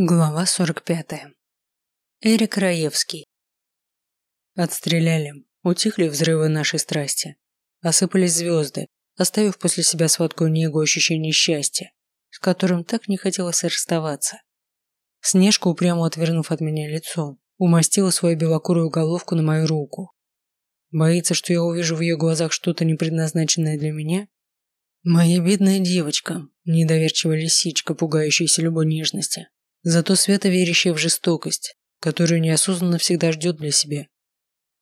Глава 45. Эрик Раевский. Отстреляли, утихли взрывы нашей страсти. Осыпались звезды, оставив после себя сладкую негу ощущение счастья, с которым так не хотелось расставаться. Снежка, упрямо отвернув от меня лицо, умастила свою белокурую головку на мою руку. Боится, что я увижу в ее глазах что-то непредназначенное для меня? Моя бедная девочка, недоверчивая лисичка, пугающаяся любой нежности, зато свято верящая в жестокость, которую неосознанно всегда ждет для себя.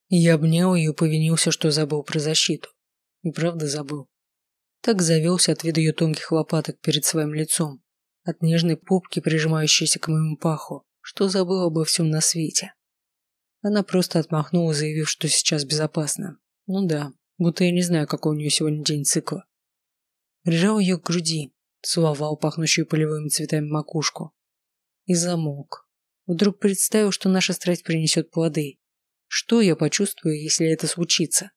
Я обнял ее и повинился, что забыл про защиту. И правда забыл. Так завелся от вида ее тонких лопаток перед своим лицом, от нежной попки, прижимающейся к моему паху, что забыл обо всем на свете. Она просто отмахнула, заявив, что сейчас безопасно. Ну да, будто я не знаю, какой у нее сегодня день цикла. Прижал ее к груди, целовал пахнущую полевыми цветами макушку, и замолк. Вдруг представил, что наша страсть принесет плоды. Что я почувствую, если это случится?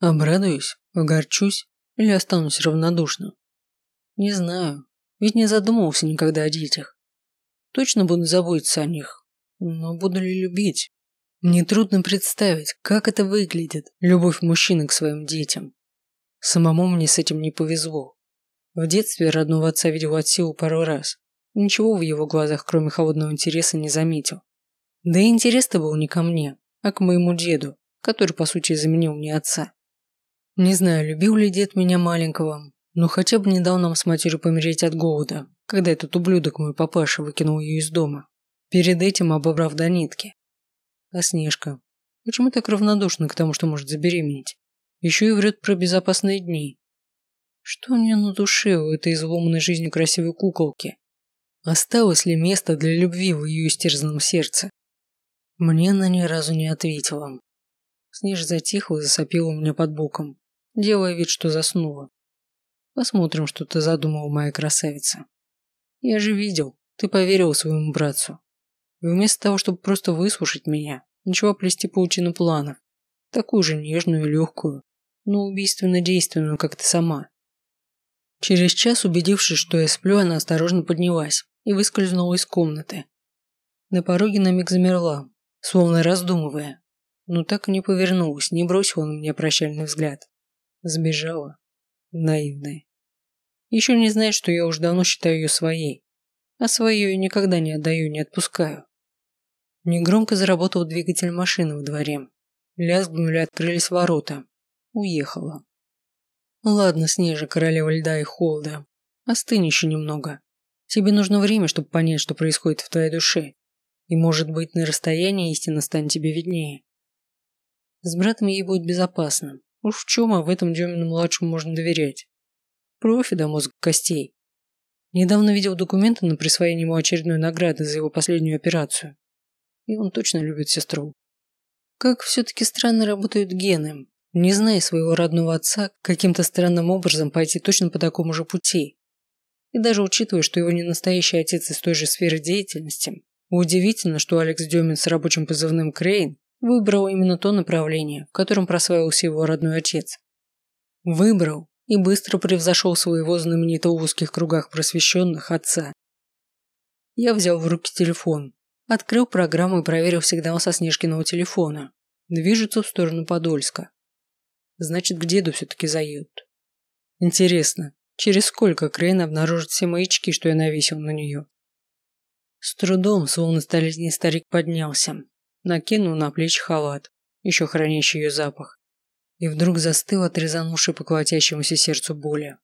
Обрадуюсь, огорчусь или останусь равнодушным? Не знаю, ведь не задумывался никогда о детях. Точно буду заботиться о них, но буду ли любить? Мне трудно представить, как это выглядит, любовь мужчины к своим детям. Самому мне с этим не повезло. В детстве родного отца видел от силы пару раз. Ничего в его глазах, кроме холодного интереса, не заметил. Да и интерес-то был не ко мне, а к моему деду, который, по сути, заменил мне отца. Не знаю, любил ли дед меня маленького, но хотя бы не дал нам с матерью помереть от голода, когда этот ублюдок мой папаша выкинул ее из дома, перед этим обобрав до нитки. А Снежка, почему так равнодушна к тому, что может забеременеть? Еще и врет про безопасные дни. Что у нее на душе у этой изломанной жизнью красивой куколки? Осталось ли место для любви в ее истерзанном сердце? Мне она ни разу не ответила. Снеж затихла и засопила меня под боком, делая вид, что заснула. Посмотрим, что ты задумала, моя красавица. Я же видел, ты поверила своему братцу. И вместо того, чтобы просто выслушать меня, ничего плести паутину планов, такую же нежную и легкую, но убийственно действенную, как ты сама. Через час, убедившись, что я сплю, она осторожно поднялась и выскользнула из комнаты. На пороге на миг замерла, словно раздумывая, но так и не повернулась, не бросила на меня прощальный взгляд. Сбежала. Наивная. Еще не знает, что я уже давно считаю ее своей, а свое я никогда не отдаю, не отпускаю. Негромко заработал двигатель машины во дворе. Лязгнули, открылись ворота. Уехала. Ладно, Снежа, королева льда и холода. Остынь еще немного. Тебе нужно время, чтобы понять, что происходит в твоей душе. И, может быть, на расстоянии истина станет тебе виднее. С братом ей будет безопасно. Уж в чем, а в этом Демину-младшему можно доверять. Профи до мозга костей. Недавно видел документы на присвоение ему очередной награды за его последнюю операцию. И он точно любит сестру. Как все-таки странно работают гены. Не зная своего родного отца, каким-то странным образом пойти точно по такому же пути. И даже учитывая, что его не настоящий отец из той же сферы деятельности, удивительно, что Алекс Демин с рабочим позывным Крейн выбрал именно то направление, в котором прославился его родной отец. Выбрал и быстро превзошел своего знаменитого в узких кругах просвещенных отца. Я взял в руки телефон, открыл программу и проверил сигнал со Снежкиного телефона. Движется в сторону Подольска. Значит, к деду все-таки заедут. Интересно, Через сколько Крейн обнаружит все маячки, что я навесил на нее? С трудом, словно столетний старик поднялся, накинул на плечи халат, еще хранящий ее запах, и вдруг застыл, отрезанувший по сердцу боли.